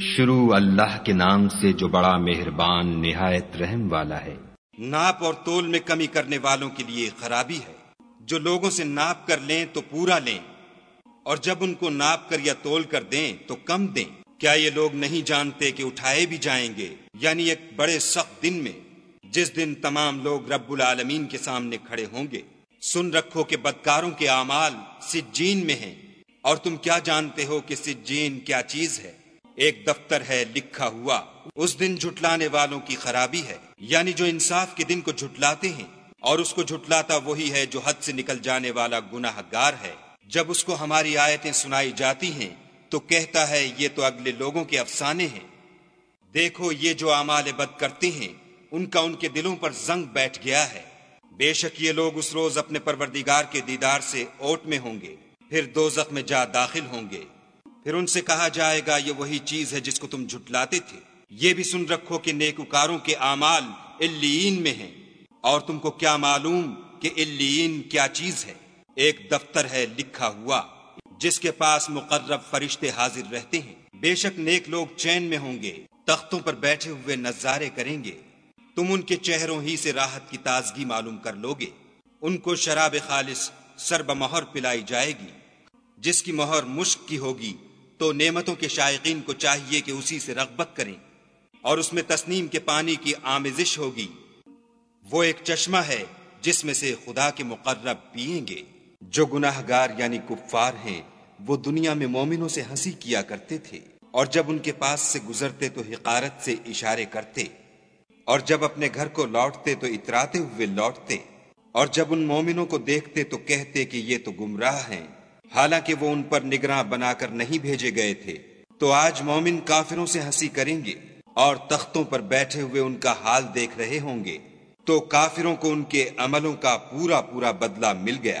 شروع اللہ کے نام سے جو بڑا مہربان نہایت رحم والا ہے۔ ناپ اور تول میں کمی کرنے والوں کے لیے خرابی ہے۔ جو لوگوں سے ناپ کر لیں تو پورا لیں۔ اور جب ان کو ناپ کر یا تول کر دیں تو کم دیں۔ کیا یہ لوگ نہیں جانتے کہ اٹھائے بھی جائیں گے؟ یعنی ایک بڑے سخت دن میں۔ جس دن تمام لوگ رب العالمین کے سامنے کھڑے ہوں گے۔ سن رکھو کہ بدکاروں کے اعمال سجین میں ہیں۔ اور تم کیا جانتے ہو کہ سجین کیا چیز ہے؟ ایک دفتر ہے لکھا ہوا۔ اس دن جھٹلانے والوں کی خرابی ہے یعنی جو انصاف کے دن کو جھٹلاتے ہیں۔ اور اس کو جھٹلاتا وہی ہے جو حد سے نکل جانے والا گناہ گار ہے۔ جب اس کو ہماری آیتیں سنائی جاتی ہیں، تو کہتا ہے، یہ تو اگلے لوگوں کے افسانے ہیں۔ دیکھو، یہ جو اعمال بد کرتے ہیں، ان کا ان کے دلوں پر زنگ بیٹھ گیا ہے۔ بے شک یہ لوگ اس روز اپنے پروردگار کے دیدار سے اوٹ میں ہوں گے، پھر دو میں جا داخل ہوں گے۔ پھر ان سے کہا جائے گا، یہ وہی چیز ہے جس کو تم جھٹلاتے تھے۔ یہ بھی سن رکھو کہ نیکوکاروں کے اعمال الین میں ہیں۔ اور تم کو کیا معلوم کہ الین کیا چیز ہے؟ ایک دفتر ہے لکھا ہوا، جس کے پاس مقرب فرشتے حاضر رہتے ہیں۔ بے شک نیک لوگ چین میں ہوں گے، تختوں پر بیٹھے ہوئے نظارے کریں گے۔ تم ان کے چہروں ہی سے راحت کی تازگی معلوم کر لوگے ان کو شراب خالص سرب مہر پلائی جائے گی، جس کی مہر مشک کی ہوگی۔ تو نعمتوں کے شائقین کو چاہیے کہ اسی سے رغبت کریں اور اس میں تسنیم کے پانی کی آمیزش ہوگی۔ وہ ایک چشمہ ہے جس میں سے خدا کے مقرب پیئیں گے۔ جو گناہ گار یعنی کفار ہیں، وہ دنیا میں مومنوں سے ہنسی کیا کرتے تھے۔ اور جب ان کے پاس سے گزرتے تو حقارت سے اشارے کرتے۔ اور جب اپنے گھر کو لوٹتے تو اتراتے ہوئے لوٹتے۔ اور جب ان مومنوں کو دیکھتے تو کہتے کہ یہ تو گمراہ ہیں۔ حالانکہ وہ ان پر نگراں بنا کر نہیں بھیجے گئے تھے۔ تو آج مومن کافروں سے ہنسی کریں گے اور تختوں پر بیٹھے ہوئے ان کا حال دیکھ رہے ہوں گے۔ تو کافروں کو ان کے عملوں کا پورا پورا بدلہ مل گیا۔